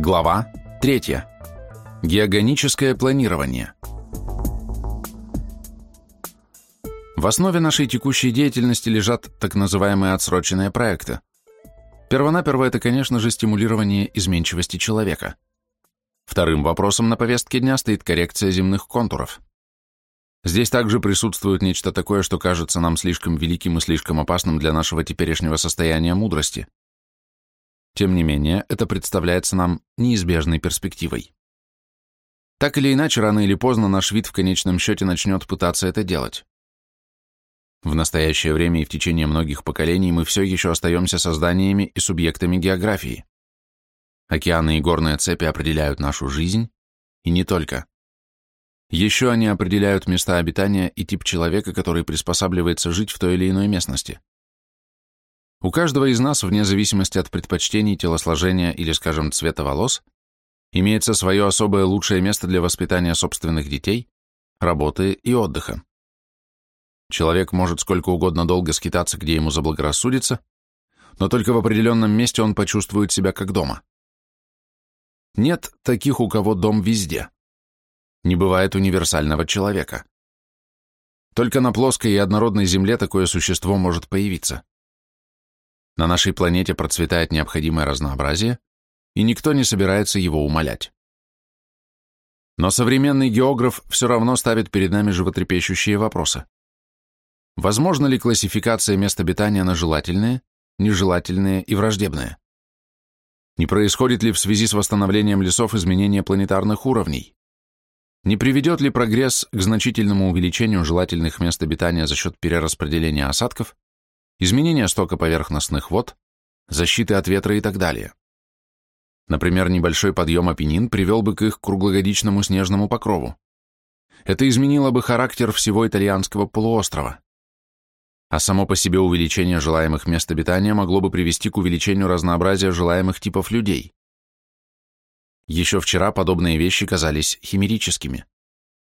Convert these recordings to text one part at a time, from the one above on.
Глава 3. Геогоническое планирование. В основе нашей текущей деятельности лежат так называемые отсроченные проекты. Первонаперво это, конечно же, стимулирование изменчивости человека. Вторым вопросом на повестке дня стоит коррекция земных контуров. Здесь также присутствует нечто такое, что кажется нам слишком великим и слишком опасным для нашего теперешнего состояния мудрости. Тем не менее, это представляется нам неизбежной перспективой. Так или иначе, рано или поздно наш вид в конечном счете начнет пытаться это делать. В настоящее время и в течение многих поколений мы все еще остаемся созданиями и субъектами географии. Океаны и горные цепи определяют нашу жизнь, и не только. Еще они определяют места обитания и тип человека, который приспосабливается жить в той или иной местности. У каждого из нас, вне зависимости от предпочтений, телосложения или, скажем, цвета волос, имеется свое особое лучшее место для воспитания собственных детей, работы и отдыха. Человек может сколько угодно долго скитаться, где ему заблагорассудится, но только в определенном месте он почувствует себя как дома. Нет таких, у кого дом везде. Не бывает универсального человека. Только на плоской и однородной земле такое существо может появиться. На нашей планете процветает необходимое разнообразие, и никто не собирается его умалять. Но современный географ все равно ставит перед нами животрепещущие вопросы. Возможно ли классификация мест обитания на желательные, нежелательные и враждебные? Не происходит ли в связи с восстановлением лесов изменение планетарных уровней? Не приведет ли прогресс к значительному увеличению желательных мест обитания за счет перераспределения осадков изменение стока поверхностных вод, защиты от ветра и так далее. Например, небольшой подъем Апеннин привел бы к их круглогодичному снежному покрову. Это изменило бы характер всего итальянского полуострова. А само по себе увеличение желаемых мест обитания могло бы привести к увеличению разнообразия желаемых типов людей. Еще вчера подобные вещи казались химерическими.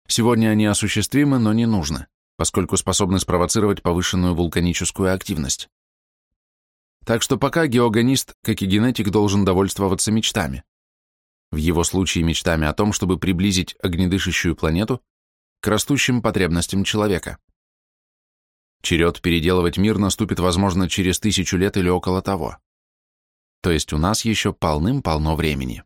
Сегодня они осуществимы, но не нужны поскольку способны спровоцировать повышенную вулканическую активность. Так что пока геогонист, как и генетик, должен довольствоваться мечтами. В его случае мечтами о том, чтобы приблизить огнедышащую планету к растущим потребностям человека. Черед переделывать мир наступит, возможно, через тысячу лет или около того. То есть у нас еще полным-полно времени.